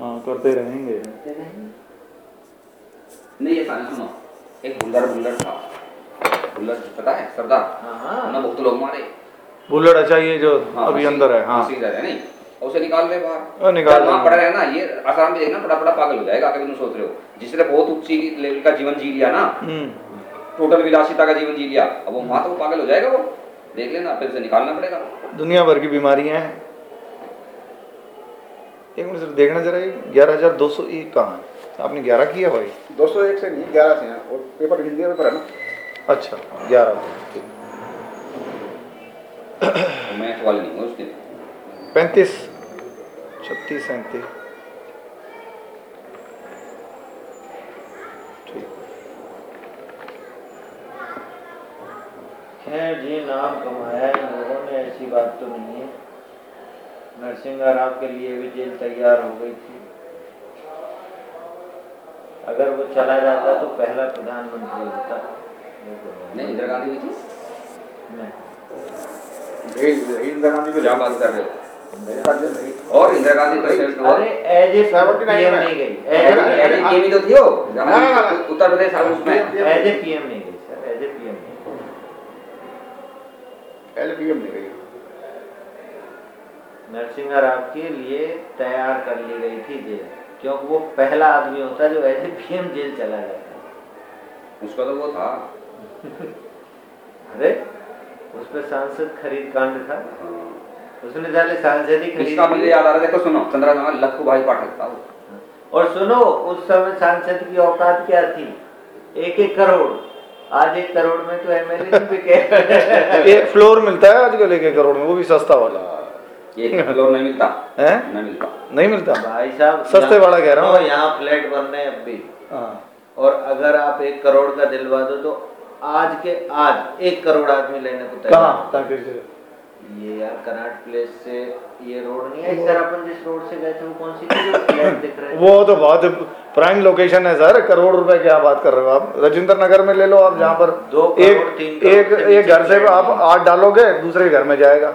हाँ करते रहेंगे। नहीं ये सुनो। एक बुल्लर बुल्लर था। बुल्लर पता है सरदार? हाँ हाँ। ना बहुत लोग मारे। बुल्लड़ अच्छा ये जो हाँ, अभी अंदर है हाँ। है नहीं? उसे निकाल ले बाहर। निकाल वहाँ ले। पड़ा रहे ना ये आसाम में देखना बड़ा बड़ा पागल हो जाएगा कभी तुम सोच रहे हो। जिसने बहुत ऊँची लेवल का जीवन जी लिया ना हम्म। टोटल विलासिता का जीवन जी लिया अब वो वहाँ तो वो पागल हो जाएगा वो। देख लेना फिर उसे निकालना पड़ेगा। दुनिया भर की बीमारियाँ हैं। एक मिनट सर देखना जरा ग्यारह हज़ार दो सौ एक कहाँ है? आपने ग्यारह किया भाई? दो सौ एक से नहीं ग्यारह से हैं और पेपर हिंदी पेपर है ना? अच्छा ग्यारह। मैथ वाले नहीं हो उसके। पैंतीस। छत्तीस सैंतीस। ठीक। खैर जी नाम कमाया है लोगों ने ऐसी बात तो नहीं है। नरसिंह राव के लिए भी जेल तैयार हो गई थी। अगर वो चला जाता तो पहला प्रधानमंत्री होता। नहीं इंदिरा गांधी भी थी? इंदिरा गांधी को बात कर रहे हो? और इंदिरा गांधी प्रेसिडेंट हुआ अरे एज ए पीएम नहीं गई। एज गेम ही तो थी वो। उत्तर प्रदेश हाउस में ए पीएम नहीं। गई सर एज ए पीएम नहीं। एल पी एम नहीं। रही नरसिंह राव के लिए तैयार कर ली गई थी जेल। क्योंकि वो पहला आदमी होता है जो ऐसे पीएम जेल चला जाता। है उसका तो वो था। अरे उस पर सांसद खरीद कांड था उसने साले सांसद ही खरीद मुझे याद आ रहा देखो सुनो चंद्रा लखू भाई पाठक था और सुनो उस समय सांसद की औकात क्या थी? एक एक करोड़। आज एक करोड़ में तो एमएलए बिके। एक फ्लोर मिलता है आजकल एक एक करोड़ में वो भी सस्ता वाला। एक नहीं मिलता। है? नहीं मिलता। नहीं मिलता? भाई साहब सस्ते वाला कह रहा हूँ। यहाँ फ्लैट बन रहे हैं अब भी। हाँ। और अगर आप एक करोड़ का दिलवा दो तो आज के आज एक करोड़ आदमी लेने को तैयार है। ये यार कनाट प्लेस से ये रोड नहीं है सर अपन जिस रोड से गए थे वो कौन सी थी जो फ्लैट दिख रहे वो तो बहुत प्राइम लोकेशन है सर। करोड़ रुपए क्या बात कर रहे हो आप? राजेंद्र नगर में ले लो आप जहाँ पर दो एक एक एक घर से आप आठ डालोगे दूसरे घर में जाएगा।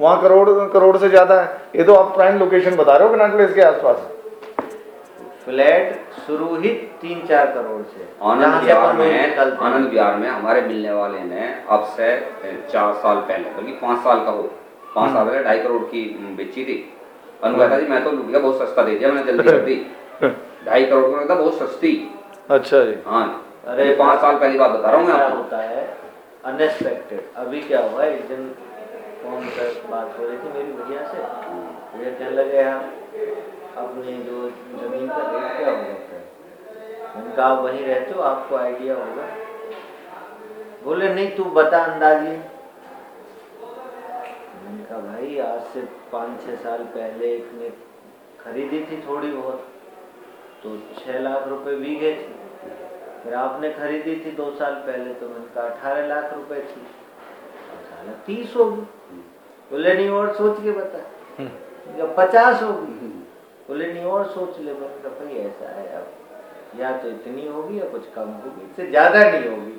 वहाँ करोड़ करोड़ से ज़्यादा है। ये तो आप प्राइम लोकेशन बता रहे हो कनाट प्लेस के आसपास? फ्लैट शुरू ही तीन चार करोड़ से। आनंद विहार में आनंद विहार में हमारे मिलने वाले ने अब से चार साल पहले बल्कि पाँच साल का हो पाँच साल पहले ढाई करोड़ की बेची थी। अनु कहता जी मैं तो लूट गया बहुत सस्ता दे दिया मैंने जल्दी कर दी। ढाई करोड़ में कहता बहुत सस्ती। अच्छा जी। हाँ अरे अरे पाँच साल पहली बात बता रहा हूँ मैं आपको। होता है? अनएक्सपेक्टेड अभी क्या हुआ? एक दिन फ़ोन पर बात हो रही थी मेरी भैया से? भैया कहने लगे, यार, अपने जो ज़मीन का रेट क्या हो जाता है उनका आप वहीं रहते हो, आपको आइडिया होगा। बोले, नहीं, तू बता अंदाजी। मैंने भाई, आज से पाँच छः साल पहले एक ने खरीदी थी थोड़ी बहुत तो छः लाख रुपए बीघे थी। फिर आपने खरीदी थी दो साल पहले तो मैंने कहा, अठारह लाख रुपए थी। साला तीस होगी बोले नहीं और सोच के बता। या पचास होगी बोले नहीं और सोच ले। मैंने कहा भाई ऐसा है अब या तो इतनी होगी या कुछ कम होगी इससे ज़्यादा नहीं होगी।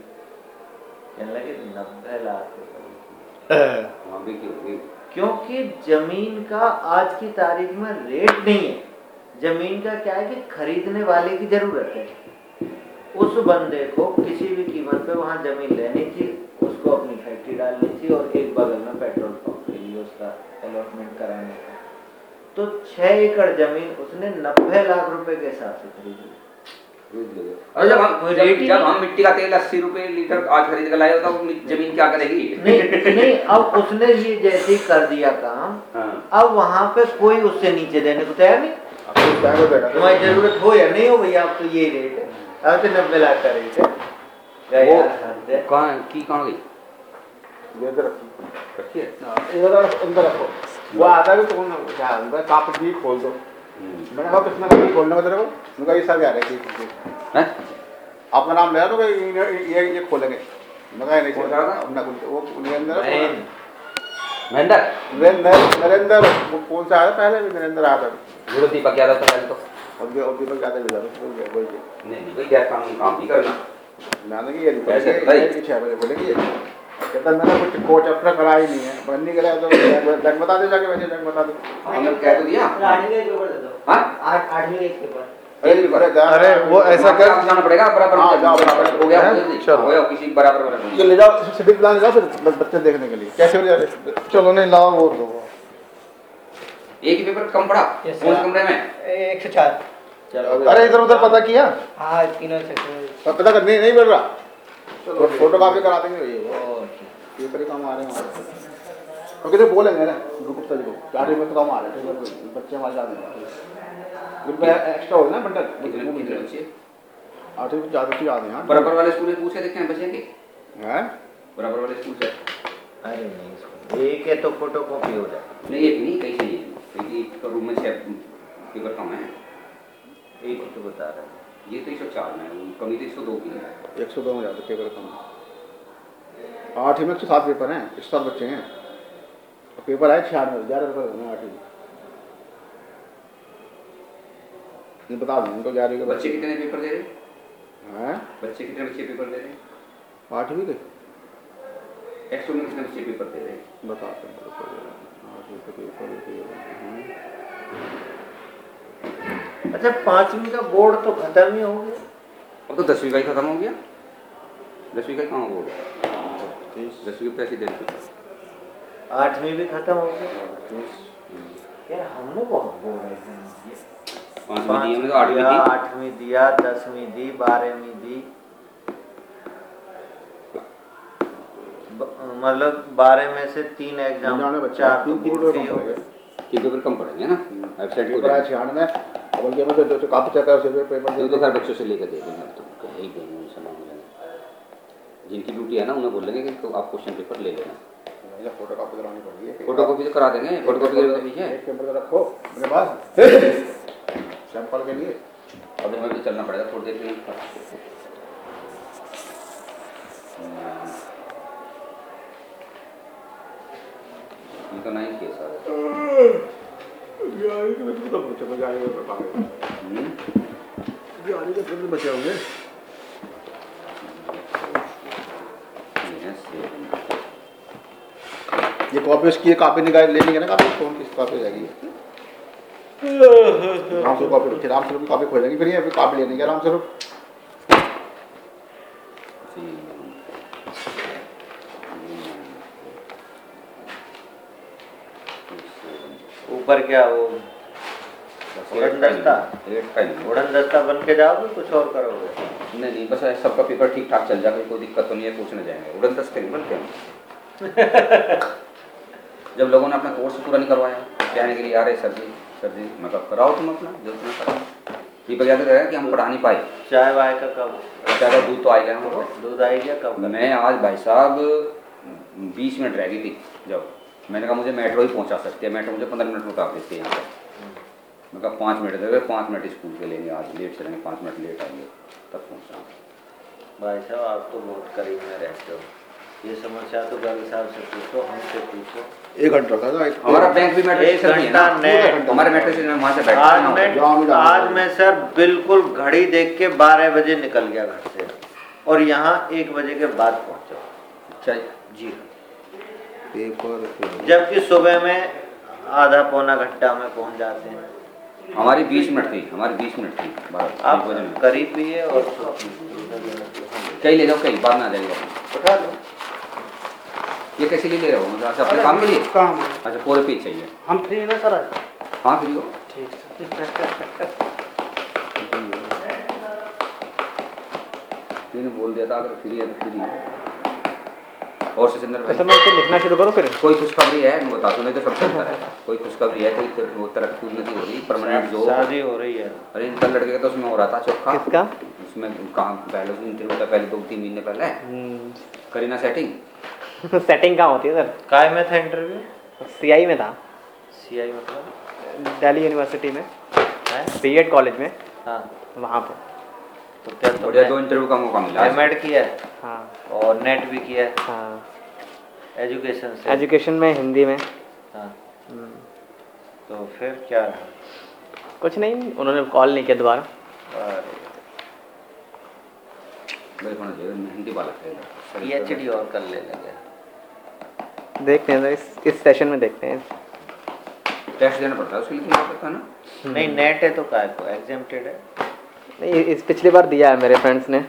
कहने लगे नब्बे लाख रुपए की होगी? क्योंकि ज़मीन का आज की तारीख में रेट नहीं है। ज़मीन का क्या है कि खरीदने वाले की ज़रूरत है। उस बंदे को किसी भी कीमत पे वहाँ ज़मीन लेनी थी उसको अपनी फैक्ट्री डालनी थी और एक बगल में पेट्रोल के उसका अलॉटमेंट कराने का। तो छह एकड़ ज़मीन उसने नब्बे लाख रुपए के हिसाब से खरीदी। अरे जब हम जब, रेट जब हम मिट्टी का तेल अस्सी रुपए लीटर आज खरीद कर लाए होता ज़मीन क्या करेगी? नहीं नहीं अब उसने ये जैसे कर दिया काम हाँ। अब वहाँ पे कोई उससे नीचे देने को तैयार नहीं। तुम्हारी ज़रूरत हो या नहीं हो भैया आपको ये रेट है। अब तो नब्बे लाख का रेट है। कहाँ की कहाँ गई? ये इधर रखो। इधर अंदर रखो। वो आता है तो कौन क्या अंदर काप खोल दो। मैंने कहा कितना कभी खोलने का तेरे को? मैंने कहा ये सब आ रहे थे नाम लिया तो भाई ये ये ये खोलेंगे। मैं कहा नहीं था? अपना कुछ वो नरेंद्र बहन, महेंद्र। नरेंद्र नरेंद्र वो कौन सा आया पहले? भी नरेंद्र आया था। गुरु दीपक यादव था पहले तो। और ये और दीपक ज़्यादा भी था बोल बोल नहीं नहीं भाई गैर कानूनी काम नहीं करना। मैंने कि ये भाई? ये कि कहता मैंने कुछ कोच अपना करा ही नहीं है। बनने के लिए तो जग बता दे जाके वैसे जग बता दो। हमने कह तो दिया। रानी का जोड़ दे दो। हाँ? आठ आठ आठवीं के पेपर। अरे वो ऐसा कर जाना पड़ेगा बराबर हाँ, बराबर। हो गया जल्दी। चलो। हो गया किसी बराबर बराबर ये ले जाओ सिटी प्लान ले जाओ फिर बच्चे देखने के लिए। कैसे हो जाए चलो नहीं लाओ वो दो। एक ही पेपर कम पड़ा कौन से कमरे में? एक सौ चार। चलो अरे इधर उधर पता किया? हाँ तीनों सब पता कर नहीं नहीं मिल रहा। चलो फ़ोटो कॉपी करा देंगे। ये वो। और पेपर ही काम आ रहे हैं तो कितने बोलेंगे ना गुप्ता जी को चार में तो काम आ रहे हैं बच्चे हमारे जाते हैं एक्स्ट्रा हो। ना बंडल आठ ज़्यादा से ज़्यादा हैं। बराबर वाले स्कूल में पूछे देखे हैं बच्चे के हैं? बराबर वाले स्कूल से। अरे नहीं एक है तो फ़ोटो कॉपी हो जाए। नहीं एक नहीं कई चाहिए क्योंकि एक रूम में छह पेपर कम है। एक तो बता रहा हूँ। ये तो एक सौ चार में कमी तो एक सौ दो की है। एक सौ दो में जाते पेपर कम आठ में एक सौ सात पेपर हैं एक सौ सात बच्चे हैं। और पेपर आए छियानवे ग्यारह पेपर होंगे आठ में। बता दूँ उनको ग्यारह के बच्चे कितने पेपर दे रहे? हैं? बच्चे कितने बच्चे पेपर दे रहे? हैं आठवीं के एक सौ में कितने बच्चे पेपर दे रहे? बताते हैं। पेपर आठवीं के पेपर दे रहे हैं। अच्छा पांचवी का बोर्ड तो खत्म ही हो गया। अब तो दसवीं का ही खत्म हो गया। दसवीं का ही कहाँ गया दसवीं के दे आठवीं भी खत्म हो गया। यार हमने बहुत है? तो आठवीं दिया दी? आठवीं दिया दसवीं दी बारहवीं दी। मतलब बारह में से तीन एग्ज़ाम चार तो तीन तीन बोर्ड पेपर के कम हो गए। पड़ेगा तीन पेपर कम पड़ेंगे ना? वेबसाइट पेपर आए छियानवे और उनके में तो जो काफ़ी चक्कर पेपर तो दे तो खैर बच्चों से लेकर दे देंगे तो जिनकी ड्यूटी है ना उन्हें बोल देंगे कि तो आप क्वेश्चन पेपर ले लेना। फ़ोटो कॉपी करानी पड़ेगी। फ़ोटो कॉपी तो करा देंगे फ़ोटो कॉपी के लिए पेपर तो रखो अपने पास। सैंपल के लिए। अब हमें भी चलना पड़ेगा थोड़ी देर के लिए। तो नहीं किया सर हम्म? बचे होंगे। कॉपी उसकी कॉपी निकाल लेनी है ना कॉपी कौन किस कॉपी रहेगी राम स्वरूप कॉपी रखी राम स्वरूप की कॉपी खोलेंगे फिर ये कॉपी लेने के राम स्वरूप। ऊपर क्या वो? उड़न दस्ता का नहीं दस्ता बन के जाओगे कुछ और करोगे? नहीं नहीं बस सबका पेपर ठीक ठाक चल जाएगा कोई दिक्कत तो नहीं है पूछने जाएँगे। उड़न दस करीब बनते हैं जब लोगों ने अपना कोर्स पूरा नहीं करवाया कहने के लिए आ रहे सर जी सर जी मैं कहा कराओ तुम अपना जो तुम्हें कराओ दीपक यादव कह रहा है कि हम पढ़ा नहीं पाए। चाय वाय का कब? बेचारा दूध तो आएगा हमारे दूध आएगा कब? मैं आज भाई साहब बीस मिनट रह गई थी जब। मैंने कहा मुझे मेट्रो ही पहुँचा सकती है मेट्रो मुझे पंद्रह मिनट में देती है यहाँ पर। मैं कहा पाँच मिनट दे पाँच मिनट स्कूल के लेंगे आज लेट चलेंगे पाँच मिनट लेट आएँगे तब पहुँचा भाई साहब आप तो बहुत करीब में रहते हो। ये समस्या तो गाली साहब से पूछो हमसे पूछो। एक घंटा था एक- हमारा बैंक भी मेट्रो एक स्टेशन घंटा ना? हमारे मेट्रो स्टेशन में वहाँ से बैठते आज मैं। आज मैं सर बिल्कुल घड़ी देख के बारह बजे निकल गया घर से। और यहाँ एक बजे के बाद पहुँचा। अच्छा। जी हाँ। पेपर जबकि सुबह में आधा पौना घंटा में पहुँच जाते हैं। हमारी बीस मिनट थी हमारी बीस मिनट थी। आप करीब भी है और कहीं ले जाओ कहीं बाद में आ जाएगा। उठा लो। ये कैसे लिए ले रहे हो? मतलब अच्छा अपने काम के लिए? काम अच्छा पूरे पेज चाहिए। हम फ्री है ना सर? आज हाँ फ्री हो। ठीक मैंने बोल दिया था अगर फ्री है तो फ्री है। और सचिंदर तो भाई मैं इसे लिखना शुरू करूँ फिर? कोई खुशखबरी है? बता दूँ नहीं तो सब चलता है। कोई खुशखबरी है कोई वो तरक्की उन्नति हो रही परमानेंट जो शादी हो रही है। अरे इनका लड़के का तो उसमें हो रहा था चौखा किसका? उसमें काम पहले इंटरव्यू था पहले दो तीन महीने पहले। करीना सेटिंग? सेटिंग कहाँ होती है सर काय में था इंटरव्यू सीआई में था। सीआई मतलब? दिल्ली यूनिवर्सिटी में। है? बीएड कॉलेज में। हाँ। वहाँ पर तो क्या बढ़िया दो इंटरव्यू का मौका मिला। एमएड किया है? हाँ। और नेट भी किया है? हाँ। एजुकेशन से? एजुकेशन में हिंदी में। हाँ। हम्म, तो फिर क्या रहा? कुछ नहीं उन्होंने कॉल नहीं किया दोबारा। हिंदी वाला पीएचडी और कर ले लगे। देखते हैं इस इस सेशन में देखते हैं। टेस्ट देना पड़ता है उसके लिए पड़ता है ना? नहीं नेट है तो काय को? एग्जेम्प्टेड है? नहीं इस पिछली बार दिया है मेरे फ्रेंड्स ने।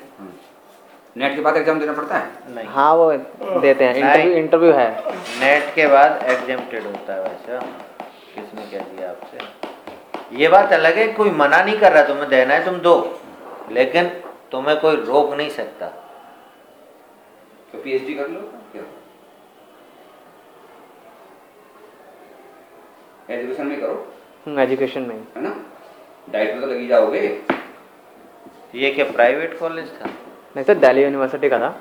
नेट के बाद एग्ज़ाम देना पड़ता है? नहीं। हाँ वो देते हैं। इंटरव्यू इंटरव्यू है। नेट के बाद एग्जेम्प्टेड होता है वैसे। किसने कह दिया आपसे? ये बात अलग है कोई मना नहीं कर रहा तुम्हें देना है तुम दो। लेकिन तुम्हें कोई रोक नहीं सकता। तो पीएचडी कर लो क्या एजुकेशन में करो। एजुकेशन में। है ना? डाइट में तो लगी जाओगे। ये क्या प्राइवेट कॉलेज था? नहीं सर दिल्ली यूनिवर्सिटी का था।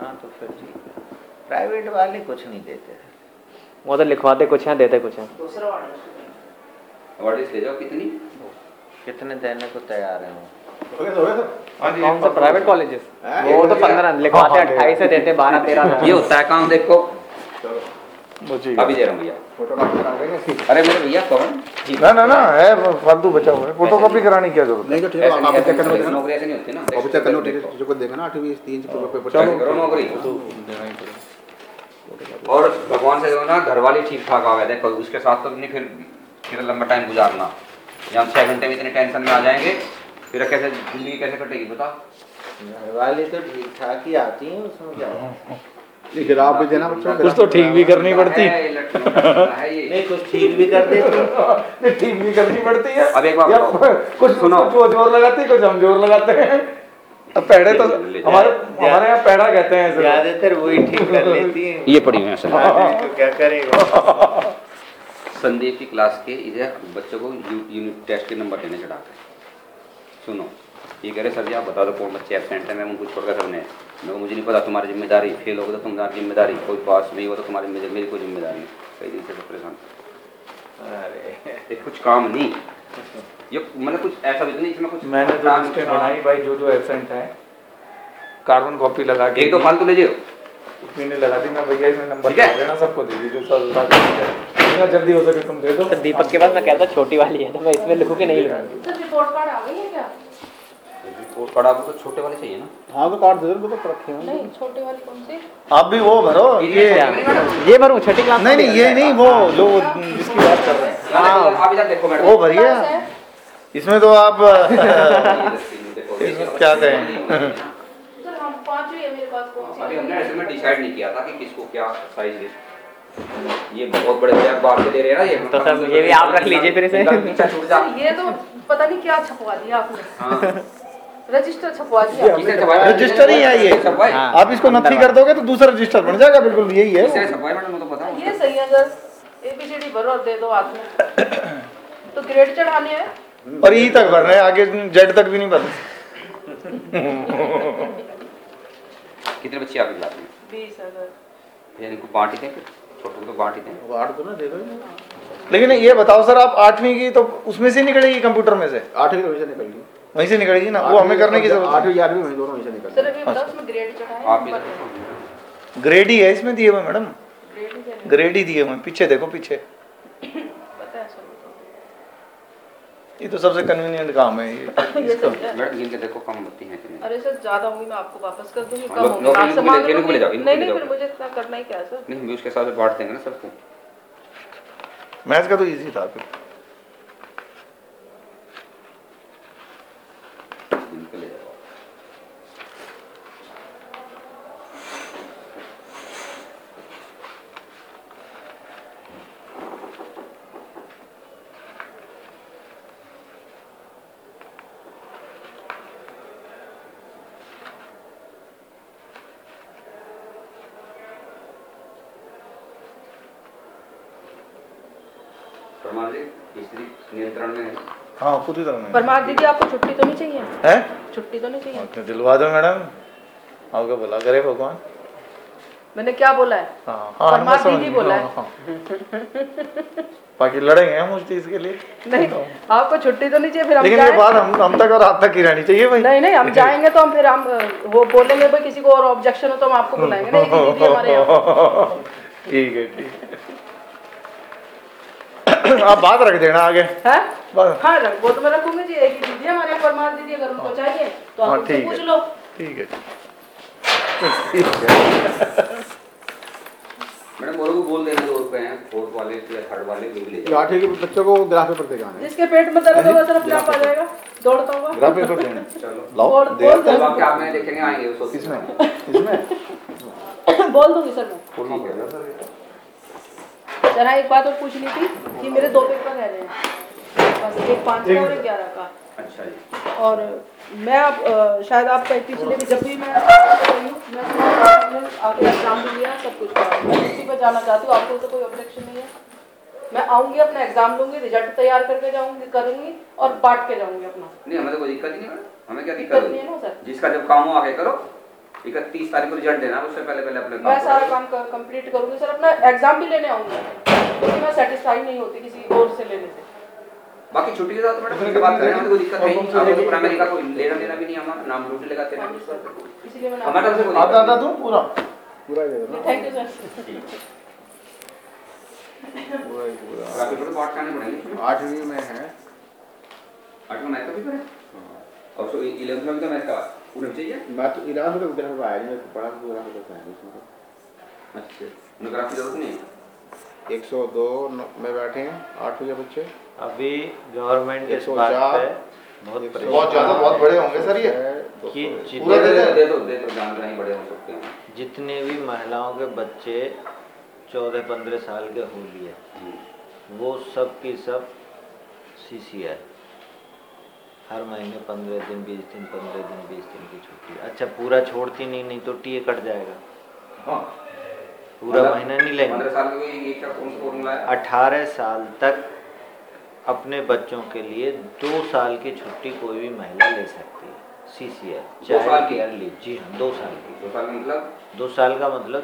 हाँ तो फिर ठीक है। प्राइवेट वाले कुछ नहीं देते। वो तो लिखवाते कुछ हैं देते कुछ हैं। अवार्ड ले जाओ कितनी? कितने देने को तैयार है वो? हो हो हाँ जी कौन सा प्राइवेट कॉलेजेस हैं? वो तो पंद्रह लिखवाते अट्ठाईस से देते बारह तेरह। ये होता है काम देखो। अभी दे रहा हूँ भैया। फ़ोटो काट करा अरे मेरे भैया कौन? ना ना ना है फालतू बचा हुआ है। फ़ोटो कॉपी कराने की क्या ज़रूरत नहीं तो ठीक है आप चेक करने नौकरी ऐसे नहीं होती ना। अभी को देखा ना आठवीं तीन पेपर चलो करो नौकरी। और भगवान से जो ना घर वाली ठीक ठाक आवे देखो उसके साथ तो नहीं फिर फिर लंबा टाइम गुजारना। या हम छह घंटे में इतने टेंशन में आ जाएँगे फिर कैसे ज़िंदगी कैसे कटेगी बता। घर वाली तो ठीक ठाक ही आती है उसमें क्या? भी देना बच्चों कुछ तो ठीक भी करनी पड़ती। ये लड़कियों का मसला ये। नहीं कुछ ठीक भी कर देती ठीक भी करनी पड़ती है। अब एक बात कुछ सुनो। कुछ वो ज़ोर लगाती है कुछ हम ज़ोर लगाते हैं। अब पेड़े तो हमारे हमारे यहाँ पेड़ा कहते हैं ज़्यादातर वही ठीक कर लेती हैं। ये पड़ी हुई है तो क्या करेगा? संदीप की क्लास के इधर बच्चों को यूनिट टेस्ट के नंबर देने चढ़ाते हैं। सुनो। ये कह रहे सर जी आप बता दो कौन बच्चे एबसेंट है मैं उनको छोड़कर सबने मैं मुझे नहीं पता तुम्हारी ज़िम्मेदारी फेल हो गया तो तुम्हारी ज़िम्मेदारी कोई पास नहीं हुआ तो तुम्हारी मेरी मेरी कोई ज़िम्मेदारी कई दिन से परेशान। अरे। ये कुछ काम नहीं। ये मतलब कुछ ऐसा भी तो नहीं इसमें कुछ मैंने तो लिस्टें बनाई भाई जो जो एबसेंट है। कार्बन कॉपी लगा के एक दो फालतू ले जाओ मैंने लगा दी मैं भैया इसमें नंबर ठीक है? देना सबको दे दीजिए जो जितना जल्दी हो सके तुम दे दो। दीपक के पास मैं कहता छोटी वाली है तो मैं इसमें लिखूँ कि नहीं लिखूँ सर रिपोर्ट कार्ड आ गई है क्या? आपको तो छोटे वाले चाहिए ना। हाँ तो कार्ड दे दो तो रखे हैं। नहीं छोटे वाली कौन सी? आप भी वो भरो ये ये भरूँ छठी क्लास नहीं नहीं ये नहीं वो जो जिसकी बात कर रहे हैं। हाँ। आप इधर देखो मैडम। वो भरिए। है? इसमें तो आप क्या कहें? सर हम पाँच ही है मेरे पास कौन सी अभी हमने ऐसे में डिसाइड नहीं किया था कि किसको क्या साइज़ दे। ये बहुत बड़े बैग बाहर से दे रहे हैं ना ये तो सर, ये भी आप रख लीजिए फिर इसे। ये तो पता नहीं क्या छपवा दिया आपने। हाँ। रजिस्टर छपवा दिया रजिस्टर ही है ये। हाँ। आप इसको नथी कर दोगे तो दूसरा रजिस्टर बन जाएगा बिल्कुल यही है। वो तो ये सही है एबीसीडी भरो और दे दो हाथ में। तो ग्रेड चढ़ाने हैं। और ई तक भर रहे हैं आगे जेड तक भी नहीं भर कितने बच्चे में? बीस है सर ये इनको बांट ही दें फिर छोटों को बांट ही दें कार्ड तो ना दे दो लेकिन ये बताओ सर आप आठवीं की तो उसमें से निकलेगी कंप्यूटर में से? आठवीं वहीं से निकल गई वहीं से निकलेगी ना वो हमें करने की ज़रूरत आठवीं ग्यारहवीं वहीं दोनों वहीं से निकल ग्रेड आप ग्रेड ही है। इसमें दिए हुए मैडम। ग्रेड ही ही। दिए हुए पीछे देखो पीछे। है ये तो सबसे कन्वीनियंट काम है ये। है मैडम गिन के देखो कम बत्ती है कि नहीं। अरे सर ज़्यादा होंगी मैं आपको वापस कर दूँगी हाँ, कम होगी। आप सामान ले- इनको ले जाओ, नहीं नहीं फिर मुझे इतना करना ही क्या सर? नहीं हम उसके साथ बांट देंगे ना सबको। मैथ्स का तो इजी था फिर गिन के ले जाओ परमार जी स्त्री नियंत्रण में हाँ। पूरी तरह नहीं। परमार दीदी आपको छुट्टी तो नहीं चाहिए? है? छुट्टी तो नहीं चाहिए? ओके, दिलवा दो मैडम। आपका भला करे भगवान। मैंने क्या बोला है? हाँ हाँ परमार दीदी बोला है। हाँ, हाँ। बाकी लड़ेंगे हम उस चीज़ के लिए। नहीं आपको छुट्टी तो नहीं चाहिए फिर हम लेकिन ये बात हम हम तक और आप तक ही रहनी चाहिए भाई। नहीं नहीं हम जाएँगे तो हम फिर हम वो बोलेंगे भाई किसी को और ऑब्जेक्शन हो तो हम आपको बुलाएँगे। नहीं दीदी हमारे यहाँ। ठीक है ठीक है। आप बात रख देना आगे। है? बात। हाँ रख- वो तो मैं रखूँगी जी एक दीदी हमारे दीदी अगर उनको चाहिए तो हाँ, आप उनसे पूछ लो। ठीक है मैडम बोलो को बोल देना दो रुपए हैं फोर्थ वाले या थर्ड वाले जो भी ले जाओ आठवीं के बच्चों को ग्राफ पेपर देगा जिसके पेट में दर्द होगा सर अपने आप आ जाएगा दौड़ता होगा। ग्राफ पेपर देना चलो। लाओ दे। आप देखेंगे आएँगे उसको इसमें इसमें। बोल दूँगी सर मैं। बोलना पड़ेगा सर। हाँ एक बात और पूछनी थी कि मेरे दो पेपर रह रहे हैं। बस एक पाँच का और एक ग्यारह का। अच्छा जी। और मैं अ, शायद आपका पिछले भी जब भी मैं हूँ आके एग्ज़ाम भी लिया सब कुछ करा मैं उसी पर जाना चाहती हूँ आपको तो कोई ऑब्जेक्शन नहीं है। मैं आऊँगी अपना एग्ज़ाम लूँगी रिज़ल्ट तैयार करके जाऊँगी करूँगी और बांट के जाऊँगी अपना। नहीं हमें तो कोई दिक्कत नहीं मैडम हमें क्या दिक्कत नहीं है ना सर। जिसका जब काम हो आगे करो। इकतीस तारीख को रिज़ल्ट देना उससे पहले पहले अपने मैं सारा करो। काम कंप्लीट करूँगी। सर अपना एग्ज़ाम भी लेने आऊँगी क्योंकि मैं सेटिस्फाई नहीं होती किसी और से लेने से। बाकी छुट्टी के साथ मैडम उसके बात करें तो कोई दिक्कत नहीं। हमें तो प्राइमरी का कोई लेना देना भी नहीं हमारा नाम ड्यूटी लगाते हैं। इसीलिए मैंने हमारे से कोई आधा दिक्कत आधा दूँ पूरा? पूरा ही देना थैंक यू सर पूरा ही पूरा। बाकी तो पाठ करने पड़ेंगे। आठवीं में है। आठ में मैथ का पेपर है? और सो इलेवन में भी तो मैथ का। पूरे मैं तो इलाज में तो ग्राफ आया नहीं पढ़ा तो ग्राफ पेपर है इसमें तो अच्छा उन्हें की ज़रूरत नहीं है 102 में बैठे हैं आठवीं के बच्चे अभी गवर्नमेंट इस 104, बात पे बहुत एक सौ बहुत ज़्यादा बहुत बड़े होंगे सर ये। कि सौ- पूरा दे जितने दे दो दे दो जान रहे बड़े हो सकते हैं। जितने भी महिलाओं के बच्चे चौदह पंद्रह साल के हो लिए वो सब की सब सी सी है हर महीने पंद्रह दिन बीस दिन पंद्रह दिन बीस दिन की छुट्टी। अच्छा पूरा छोड़ती नहीं नहीं तो टीए कट जाएगा। हाँ। पूरा महीना नहीं लेंगे। अठारह साल तक अपने बच्चों के लिए दो साल की छुट्टी कोई भी महिला ले सकती है। सी सी साल चाइल्ड केयर लीव जी हाँ दो साल की। दो साल मतलब? दो साल का मतलब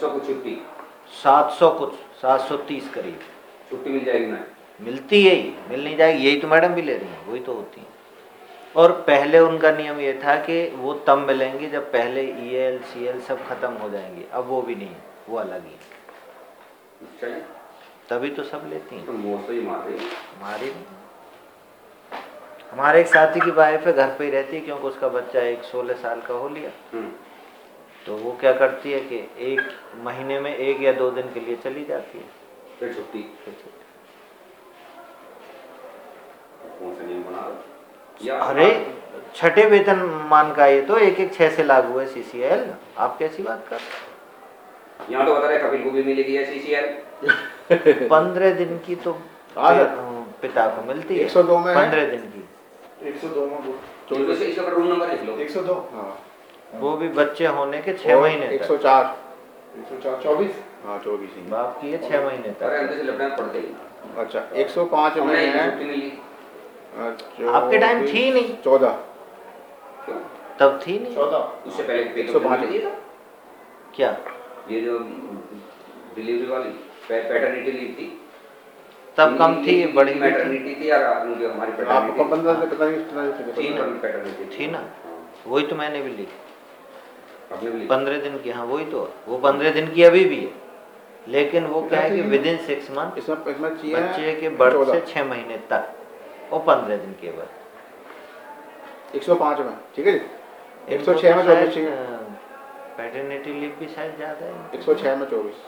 सौ छुट्टी। सात सौ कुछ सात सौ तीस करीब। छुट्टी मिल जाएगी ना? मिलती है ही मिल नहीं जाएगी यही तो मैडम भी ले रही हैं वही तो होती हैं। और पहले उनका नियम ये था कि वो तब मिलेंगे जब पहले ई एल सी एल सब खत्म हो जाएँगे अब वो भी नहीं वो अलग ही तभी तो सब लेती हैं। तो हमारी। हमारे एक साथी की वाइफ है घर पे ही रहती है क्योंकि उसका बच्चा एक सोलह साल का हो लिया। हम्म। तो वो क्या करती है कि एक महीने में एक या दो दिन के लिए चली जाती है। फिर छुट्टी। फिर छुट्टी। कौन सा नियम बना रहे? या अरे छठे वेतन मान का ये तो एक एक छह से लागू है सीसीएल आप कैसी बात कर यहाँ तो बता रहे कपिल को भी मिलेगी या सीसीएल पंद्रह दिन की तो हाँ पिता को मिलती है। 102 में पंद्रह दिन की। 102 में बोल तो इसका इसका रूम नंबर लिख लो। 102 हाँ। वो भी बच्चे होने के छह महीने एक तक सौ चार 104 24 हाँ चौबीस बाप की है छह महीने तक। से ही अच्छा एक सौ पाँच में हमने है छुट्टी मिली आपके टाइम थी नहीं। चौदह। तब थी नहीं। 14 उससे पहले पे 105 दिया क्या? ये जो डिलीवरी वाली पैटर्निटी लीव थी। तब कम थी बड़ी। मैटरनिटी थी। या उनकी हमारी आपको पैटर्निटी पंद्रह से पता नहीं कितना ही थी थे पैटर्निटी थी। ना? वही तो मैंने भी ली। पंद्रह दिन की हाँ वही तो। वो पंद्रह दिन की अभी भी है। लेकिन वो क्या है कि विद इन सिक्स मंथ बच्चे के बर्थ से चौदह छह महीने तक। वो पंद्रह दिन के बाद। एक सौ पाँच में ठीक है जी? एक सौ छः में चौबीस चाहिए पैटर्निटी लीव भी शायद ज़्यादा है। एक सौ छः में चौबीस।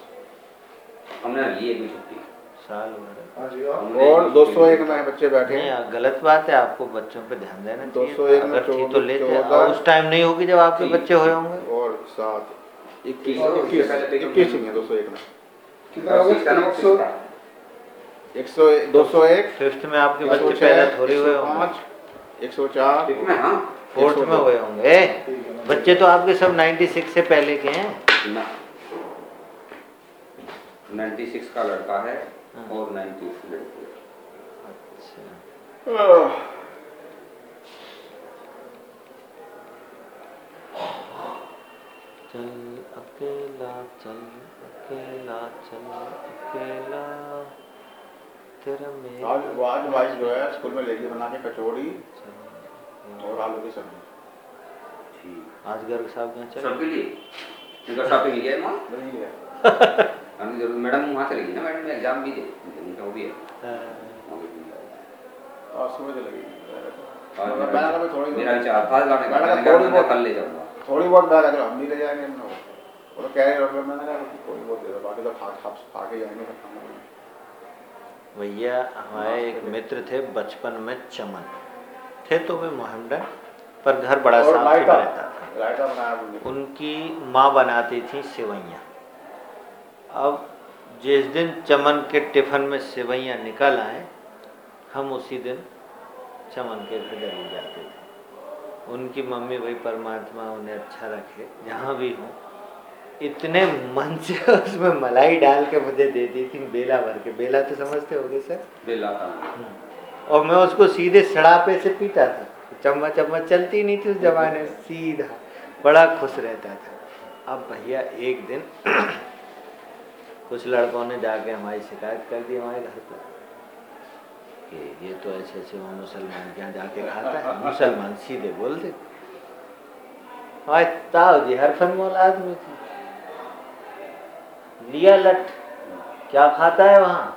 हमने ली एक भी छुट्टी। साल भर। हाँ और? एक दो सौ एक में बच्चे बैठे हैं। गलत बात है आपको बच्चों पे ध्यान देना चाहिए। 201 में अगर थी तो लेते। उस टाइम नहीं होगी जब आपके बच्चे हुए होंगे। और सात। इक्कीस। इक्कीस। इक्कीस दो सौ एक में। एक सौ दो सौ एक। फिफ्थ में आपके बच्चे पैदा थोड़े हुए होंगे। एक सौ चार। में हाँ। फोर्थ में हुए होंगे। बच्चे तो आपके सब 96 से पहले के हैं। ना। 96 का लड़का है हाँ। और 90 लड़की है। अच्छा। चल अकेला चल अकेला चल अकेला। आज आज वाइस जो है स्कूल में लेके बना के कचौड़ी और आलू की सब्ज़ी। ठीक। आज गर्ग साहब यहाँ चल। सबके लिए? इनका शॉपिंग लिया है माँ? है। हमें ज़रूर मैडम वहाँ चलेगी ना मैडम एग्ज़ाम भी दे उनका वो भी है। हाँ, और सुबह से लगी में मेरा थोड़ी मेरा विचार था लाने का थोड़ी मैं बहुत- कल ले जाऊँगा। थोड़ी बहुत बैग अगर हम भी ले जाएँगे हम लोग वो तो कह रहे हो मैंने कहा कोई बहुत दे दो बाकी तो खा खा खा के जाएँगे खाना भैया हमारे एक मित्र थे बचपन में चमन। थे तो वे मोहम्मदन पर घर बड़ा साफ़ रहता था। उनकी माँ बनाती थी सेवैयाँ अब जिस दिन चमन के टिफ़िन में सेवैयाँ निकल आए हम उसी दिन चमन के घर ज़रूर जाते थे। उनकी मम्मी भाई परमात्मा उन्हें अच्छा रखे जहाँ भी हो। इतने मन से उसमें मलाई डाल के मुझे दे दी थी बेला भर के। बेला तो समझते होगे सर। बेला था और मैं उसको सीधे सड़ापे से पीता था। चम्मच चम्मच चलती नहीं थी उस जमाने में। सीधा बड़ा खुश रहता था। अब भैया एक दिन कुछ लड़कों ने जाके हमारी शिकायत कर दी हमारे घर पर कि ये तो ऐसे ऐसे वो मुसलमान के यहाँ जाके खाता है। मुसलमान सीधे बोलते। हमारे ताऊ जी हर फन आदमी थे। लिया लट। क्या खाता है वहाँ?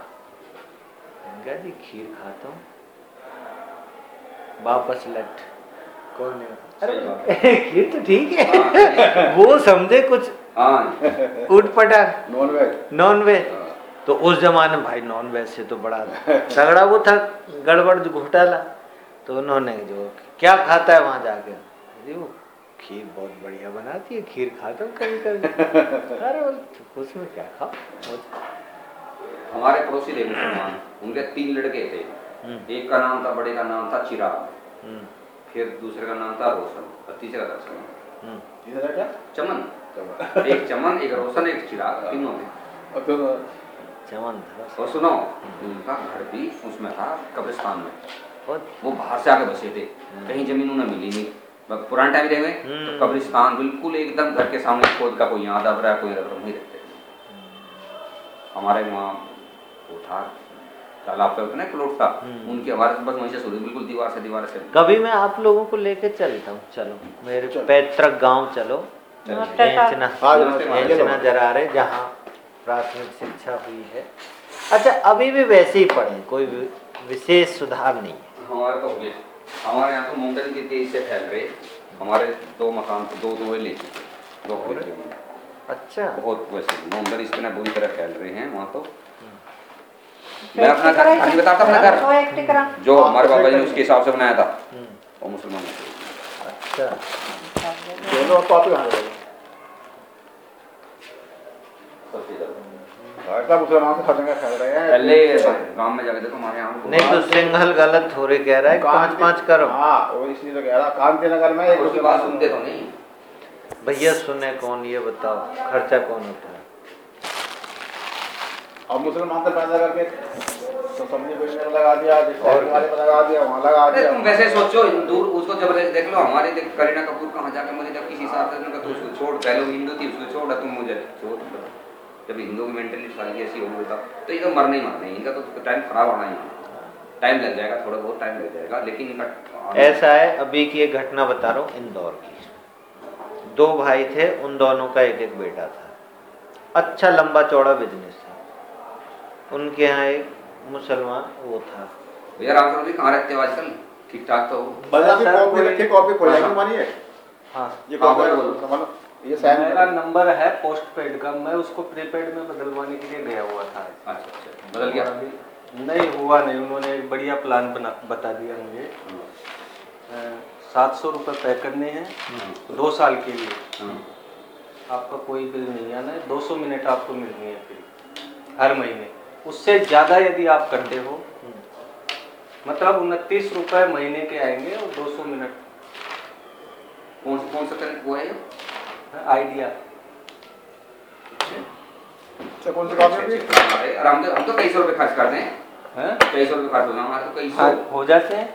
मैंने जी खीर खाता हूँ। वापस लट। कौन है अरे खीर तो ठीक हाँ, है वो समझे कुछ। हाँ। उठ पटा नॉन वेज नॉन वेज तो उस जमाने में भाई नॉन वेज से तो बड़ा तगड़ा वो था। गड़बड़ जो घोटाला। तो उन्होंने जो क्या खाता है वहाँ जाके? जी वो खीर बहुत बढ़िया बनाती है खीर खाता हूँ कभी कभी। अरे तो उसमें क्या खाओ हमारे पड़ोसी थे मुसलमान उनके तीन लड़के थे। हम्म, एक का नाम था बड़े का नाम था चिराग। हम्म, फिर दूसरे का नाम था रोशन और तीसरा था चमन। हम्म। तीसरा क्या? चमन। चलो। एक चमन एक रोशन एक चिराग तीनों थे। चमन था और सुनो उनका घर भी उसमें था कब्रिस्तान में। वो बाहर से आके बसे थे। कहीं ज़मीन उन्हें मिली नहीं। पुराने टाइम रहे हुए हम्म। तो कब्रिस्तान बिल्कुल एकदम घर के सामने खोद का कोई यहाँ दब रहा है कोई दब रहा वहीं रहते हमारे वहाँ वो था तालाब पे प्लॉट था हम्म। उनकी हमारे बस वहीं से शुरू बिल्कुल दीवार से दीवार से। कभी मैं आप लोगों को लेके चलता हूँ चलो मेरे पैतृक गाँव चलो। हाँ। एंचना जरारे जहाँ प्राथमिक शिक्षा हुई है। अच्छा अभी भी वैसे ही पढ़े कोई विशेष सुधार नहीं है। हमारे तो हो हमारे यहाँ तो मूंगफली की तेज से फैल रहे हमारे दो मकान तो दो दो ले चुके दो अच्छा। बहुत वैसे मूंगफली इस तरह बुरी तरह फैल रहे हैं वहाँ तो। मैं अपना घर नहीं बताता अपना घर। जो हमारे बाबा जी ने उसके हिसाब से बनाया था। हम्म, वो मुसलमान। अच्छा। रायता मुसलमान खतरनाक खेल रहे हैं पहले गाँव में जाके देखो हमारे यहाँ नहीं तो सिंगल गलत थोड़े कह रहा है पाँच पाँच करो हाँ वो इसलिए तो कह रहा कांति नगर में एक उसकी बात सुनते तो नहीं भैया सुने कौन ये बताओ खर्चा कौन उठाए अब मुसलमान से पैदा करके तो सब्ज़ी बेचने में लगा दिया और लगा दिया वहाँ लगा दिया तुम वैसे सोचो दूर उसको जब देख लो हमारे देख करीना कपूर कहाँ जाके मुझे जब किसी हिसाब से तू उसको छोड़ पहले हिंदू थी उसको छोड़ तुम मुझे छोड़ जब हिंदू की मेंटेलिटी सारी ऐसी हो गई तो ये तो मरना ही मरना है इनका तो टाइम खराब आना ही टाइम लग जाएगा थोड़ा बहुत टाइम लग जाएगा लेकिन इनका ऐसा है अभी की एक घटना बता रहा हूँ इंदौर की। दो भाई थे उन दोनों का एक एक बेटा था। अच्छा लंबा चौड़ा बिज़नेस था। उनके यहाँ एक मुसलमान वो था। भैया राम सर जी कहाँ रहते हो आजकल? ठीक ठाक तो हो। कॉपी कॉपी हाँ। हाँ। ये हाँ, कॉपी। मतलब ये साइन मेरा नंबर है पोस्ट पेड का। मैं उसको प्रीपेड में बदलवाने के लिए गया हुआ था। अच्छा अच्छा बदल गया? अभी नहीं हुआ नहीं। उन्होंने एक बढ़िया प्लान बना बता दिया मुझे। सात सौ रुपये पे करने हैं। दो साल के लिए। हाँ। आपका कोई बिल नहीं आना है। दो सौ मिनट आपको मिलनी है फ्री हर महीने। उससे ज़्यादा यदि आप करते हो मतलब उनतीस रुपये महीने के आएँगे और दो सौ मिनट। कौन कौन सा वो है? आइडिया। अच्छा कौन सी अरे हम तो हम तो कई सौ रुपये खर्च करते हैं। कई सौ रुपये खर्च होना हमारे तो कई सौ। हाँ, हो जाते हैं।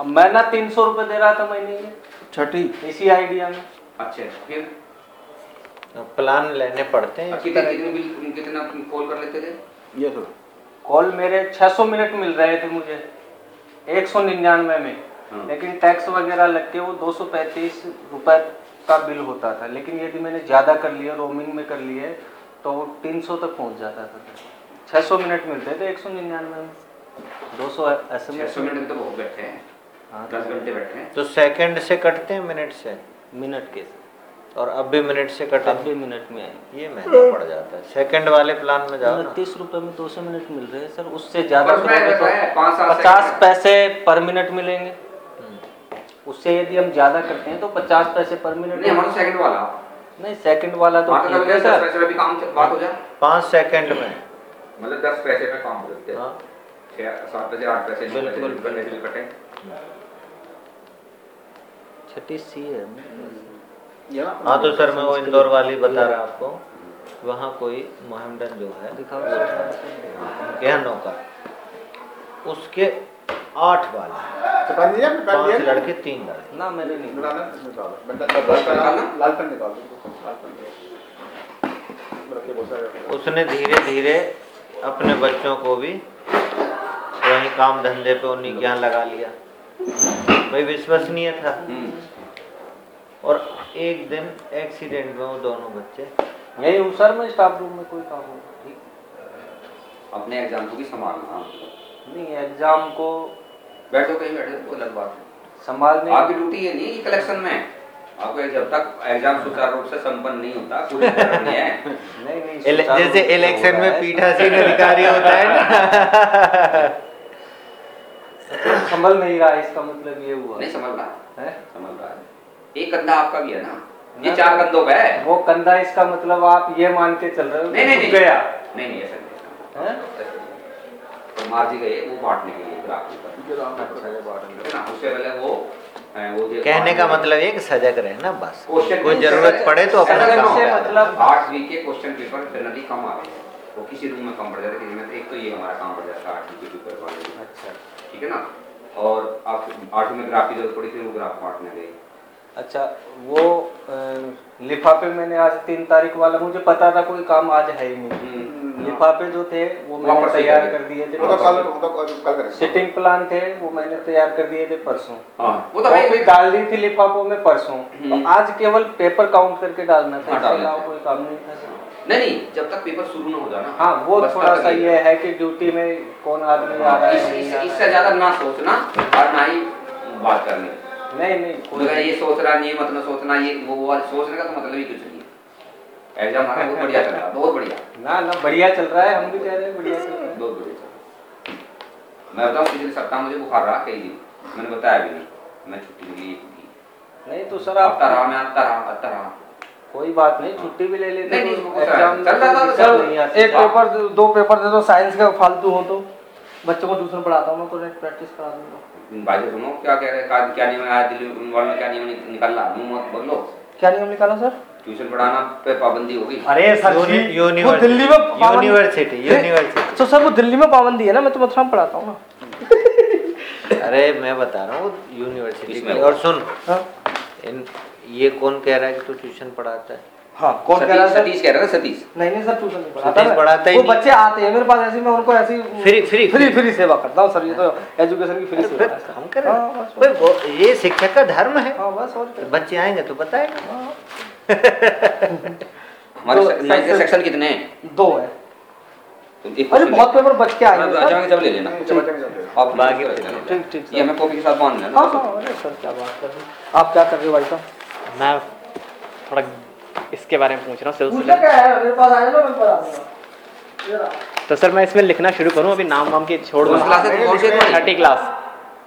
अब मैं ना तीन सौ रुपये दे रहा था महीने में छठी। इसी आइडिया में। अच्छा फिर? प्लान लेने पड़ते हैं कितने कितने बिल कितना कॉल कर लेते थे? ये सुनो कॉल मेरे 600 मिनट मिल रहे थे मुझे। एक सौ निन्यानवे में। लेकिन टैक्स वगैरह लग के वो दो सौ पैंतीस रुपये का बिल होता था लेकिन यदि मैंने ज़्यादा कर लिया रोमिंग में कर लिए तो वो तीन सौ तक पहुँच जाता था। छः सौ मिनट मिलते थे एक सौ निन्यानवे में। दो सौ एस एम एस मिनट तो बहुत बैठे हैं। हाँ दस घंटे बैठे हैं। तो सेकंड से कटते हैं मिनट से? मिनट के। और अब भी मिनट से कट अब भी मिनट में आएँगे। ये महँगा पड़ जाता है। सेकंड वाले प्लान में जाओ ना। उनतीस रुपए में दो सौ मिनट मिल रहे हैं सर। उससे ज़्यादा तो पचास पैसे पर मिनट मिलेंगे। उससे यदि हम ज़्यादा करते हैं तो पचास पैसे पर मिनट नहीं हमारा सेकंड वाला। नहीं सेकंड वाला तो तो ठीक है सर। पैसे में भी काम बात हो जाए। पाँच सेकंड में। मतलब दस पैसे में काम हो जाते हैं। हाँ। छः सात पैसे आठ पैसे बिल्कुल, कटे छठी सी है। हाँ तो सर मैं वो इंदौर वाली बता रहा आपको। वहाँ कोई मोहम्मदन जो है दिखाओ। उनके यहाँ नौकर। उसके आठ वाले तो पाँच लड़के तीन लड़के। ना मैंने नहीं लाल पेन लाल पेन निकाल दो लाल पेन निकालो। बहुत सारे उसने धीरे धीरे अपने बच्चों को भी वहीं काम धंधे पे उन्हीं के यहाँ लगा लिया। भाई विश्वसनीय था। हम्म। और एक दिन एक्सीडेंट में वो दोनों बच्चे। यही हूँ सर मैं स्टाफ रूम में कोई काम हो ठीक? अपने एग्ज़ाम को भी संभालना। नहीं एग्ज़ाम को बैठो कहीं बैठो तो अलग बात है। संभालने आपकी ड्यूटी ये नहीं कलेक्शन में। आपको जब तक एग्ज़ाम सुचारू रूप से संपन्न नहीं होता कुछ करनी है। नहीं नहीं जैसे इलेक्शन में। पीठासीन अधिकारी होता है ना। तो संभल नहीं रहा इसका मतलब ये हुआ। नहीं समझ रहा। है? समझ रहा है। एक कंधा आपका भी है ना? ये चार कंधों का है। वो कंधा इसका मतलब आप ये मान के चल रहे हो नहीं नहीं नहीं। गया। नहीं नहीं ऐसा नहीं तो मार्जी गए वो बांटने के लिए ना उससे पहले वो वो कहने का मतलब ये कि सजग रहे ना बस। कोई ज़रूरत पड़े तो अपना काम नहीं करें। मतलब के क्वेश्चन पेपर जनरली कम आ रहे हैं। वो किसी रूम में कम पड़ जाते हैं किसी में तो एक तो ये हमारा काम पड़ जाता है आठवीं के पेपर वाले अच्छा। ठीक है ना? और आप आठवीं में ग्राफ की ज़रूरत पड़ी थी वो ग्राफ बांटने गए। अच्छा वो लिफाफे मैंने आज तीन तारीख वाला मुझे पता था कोई काम आज है ही नहीं। हम्म। लिफाफे जो थे वो मैंने तैयार कर दिए थे वो तो कल तो कल कल करेंगे। सिटिंग प्लान थे वो मैंने तैयार कर दिए थे परसों। हाँ। वो तो भाई भी डाल दी थी लिफाफों में परसों। तो हम्म। आज केवल पेपर काउंट करके डालना था हाँ, इसके अलावा कोई काम नहीं था नहीं नहीं जब तक पेपर शुरू ना हो जाए ना। हाँ वो थोड़ा सा ये है कि ड्यूटी में कौन आदमी आ रहा है रहा इससे ज़्यादा ना सोचना और ना ही बात करनी। नहीं नहीं कोई ये सोच रहा नहीं मतलब सोचना ये वो सोचने का तो मतलब ही कुछ नहीं एग्ज़ाम हमारा बहुत बढ़िया चल रहा है बहुत बढ़िया। ना ना बढ़िया चल रहा है हम भी कह रहे हैं बढ़िया चल रहा है। बहुत बढ़िया चल रहा है। मैं बताऊँ पिछले सप्ताह मुझे बुखार रहा कई दिन। मैंने बताया भी नहीं मैं छुट्टी के लिए नहीं तो सर आता आप रहा मैं आता रहा आता रहा। कोई बात नहीं छुट्टी भी ले लेते नहीं, तो आती। एक पेपर दो- दो पेपर दे दो साइंस का फालतू हो तो। बच्चों को ट्यूशन पढ़ाता हूँ मैं तो नेट प्रैक्टिस करा दूँगा। भाई सुनो। क्या कह रहे हैं? क्या नियम आया दिल्ली वाले में क्या नियम मुँह मत बोलो। क्या नियम निकाला सर? ट्यूशन पढ़ाना पे पाबंदी होगी। अरे सर वो दिल्ली में यूनिवर्सिटी यूनिवर्सिटी। तो सर वो दिल्ली में पाबंदी है ना? मैं तो मथुरा में पढ़ाता हूँ ना। अरे मैं बता रहा हूँ यूनिवर्सिटी की और सुन। हाँ। इन ये कौन कह रहा है कि तू ट्यूशन पढ़ाता है? हाँ कौन कह रहा है? सतीश कह रहे हैं सतीश। नहीं नहीं सर ट्यूशन नहीं पढ़ाता सतीश पढ़ाता ही वो बच्चे आते हैं मेरे पास ऐसी मैं उनको ऐसी फ्री- फ्री- फ्री फ्री। सेवा करता हूँ सर ये तो एजुकेशन की फ्री सेवा हम करें। हाँ, वो- ये शिक्षक का धर्म है। हाँ बस और बच्चे आएँगे तो बताएगा। हमारे तो साइंस के सेक्शन कितने हैं? दो है। अरे बहुत पेपर बच के आएँगे जाके जब ले लेना। चलो चलो चलो आप बाकी। ठीक ठीक ये हमें कॉपी के साथ बाँध लेना हाँ हाँ अरे सर क्या बात कर रहे हैं। आप क्या कर रहे हो भाई साहब? मैं थोड़ा इसके बारे में पूछ रहा हूँ सिलसिले है? रहा। तो सर मैं इसमें लिखना शुरू करूँ? अभी नाम वाम की छोड़ है? है? छठी क्लास।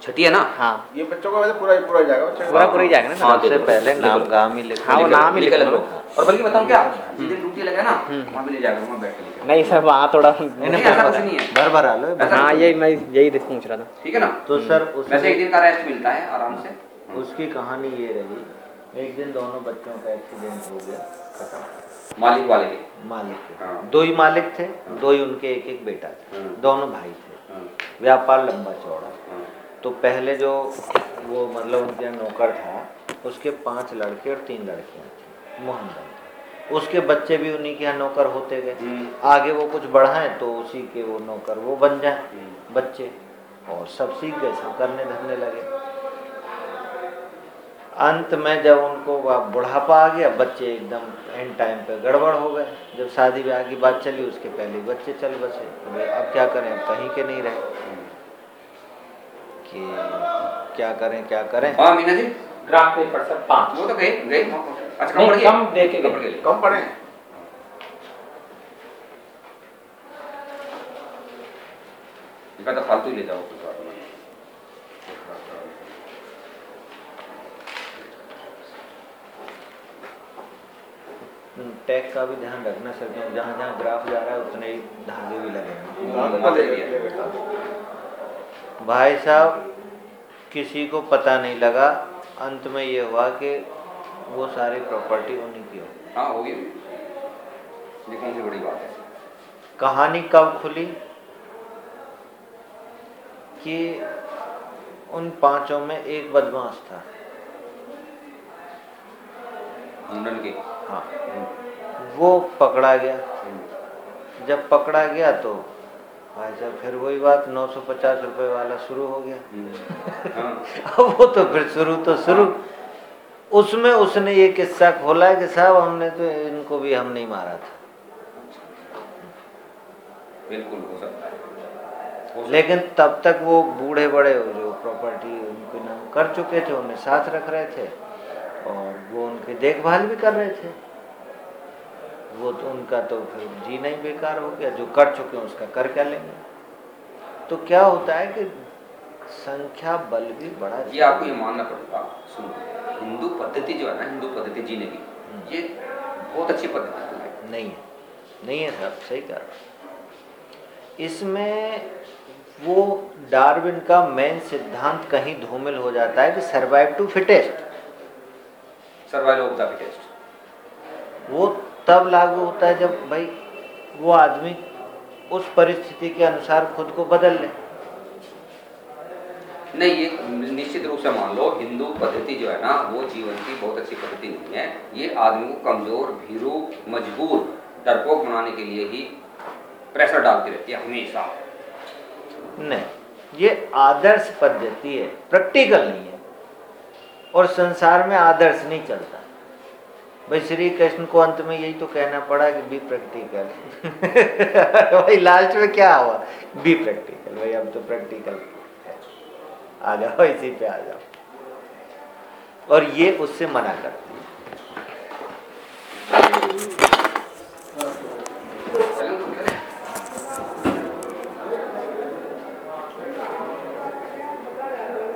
छठी है ना? हाँ। ये बच्चों का वैसे पूरा ही पूरा जाएगा पूरा पूरा ही जाएगा ना हाँ, सबसे दो। पहले नाम। गाँव ही लिखो हाँ, वो नाम ही लिख लो। और बल्कि बताऊँ क्या? जिस दिन ड्यूटी लगे ना वहाँ भी ले जाकर वहाँ बैठ के नहीं सर वहाँ थोड़ा नहीं ऐसा कुछ नहीं है। भर भरा लो। हाँ यही मैं यही पूछ रहा था। ठीक है ना? तो सर वैसे उसमें एक दिन का रेस्ट मिलता है आराम से। उसकी कहानी ये रही एक दिन दोनों बच्चों का एक्सीडेंट हो गया खत्म। मालिक वाले के? मालिक के। हाँ। दो ही मालिक थे दो ही उनके एक एक बेटा थे। हाँ। दोनों भाई थे। हाँ, व्यापार लंबा चौड़ा। हाँ, तो पहले जो वो मतलब उनके यहाँ नौकर था उसके पाँच लड़के और तीन लड़कियाँ थी मोहम्मद उसके बच्चे भी उन्हीं के यहाँ नौकर होते गए। हम्म, आगे वो कुछ बढ़ाएँ तो उसी के वो नौकर वो बन जाए हम्म। बच्चे। और सब सीख गए सब करने धरने लगे। अंत में जब उनको वह बुढ़ापा आ गया बच्चे एकदम एंड टाइम पे गड़बड़ हो गए। जब शादी ब्याह की बात चली उसके पहले बच्चे चल बसे। तो भाई अब क्या करें? अब कहीं के नहीं रहे। कि क्या करें क्या करें? हाँ Meena ji. Graph paper sir पाँच। वो तो गए गए अच्छा कम गया कम दे के कम इनका तो फालतू ले जाओ कुछ बात नहीं टैग का भी ध्यान रखना सर क्योंकि जहाँ जहाँ ग्राफ जा रहा है उतने ही धागे भी लगे हैं। हाँ। भाई साहब किसी को पता नहीं लगा अंत में ये हुआ कि वो सारी प्रॉपर्टी उन्हीं की हो हाँ होगी ये कौन बड़ी बात है। कहानी कब खुली? कि उन पाँचों में एक बदमाश था। मुंडन की। हाँ। वो पकड़ा गया। जब पकड़ा गया तो भाई साहब फिर वही बात 950 रुपए वाला शुरू हो गया। हाँ। अब वो तो फिर शुरू तो शुरू। उसमें उसने ये किस्सा खोला कि साहब हमने तो इनको भी हम नहीं मारा था। बिल्कुल हो सकता है। लेकिन तब तक वो बूढ़े बड़े जो प्रॉपर्टी उनके नाम कर चुके थे उन्हें साथ रख रहे थे। और वो उनकी देखभाल भी कर रहे थे। वो तो उनका तो फिर जीना ही बेकार हो गया जो कर चुके हैं उसका कर क्या लेंगे? तो क्या होता है कि संख्या बल भी बड़ा। ये आपको ये मानना पड़ेगा। सुनो हिंदू पद्धति जो है ना हिंदू पद्धति जीने की ये बहुत अच्छी पद्धति है। नहीं है नहीं है साहब सही कह रहे। इसमें वो डार्विन का मेन सिद्धांत कहीं धूमिल हो जाता है कि survive to fittest survival of the fittest वो तब लागू होता है जब भाई वो आदमी उस परिस्थिति के अनुसार खुद को बदल ले। नहीं ये निश्चित रूप से मान लो हिंदू पद्धति जो है ना वो जीवन की बहुत अच्छी पद्धति नहीं है। ये आदमी को कमज़ोर भीरू मजबूर डरपोक बनाने के लिए ही प्रेशर डालती रहती है हमेशा। नहीं ये आदर्श पद्धति है प्रैक्टिकल नहीं है। और संसार में आदर्श नहीं चलता। भाई श्री कृष्ण को अंत में यही तो कहना पड़ा कि बी प्रैक्टिकल भाई लास्ट में क्या हुआ? बी प्रैक्टिकल भाई अब तो प्रैक्टिकल आ जाओ इसी पे आ जाओ। और ये उससे मना करती है।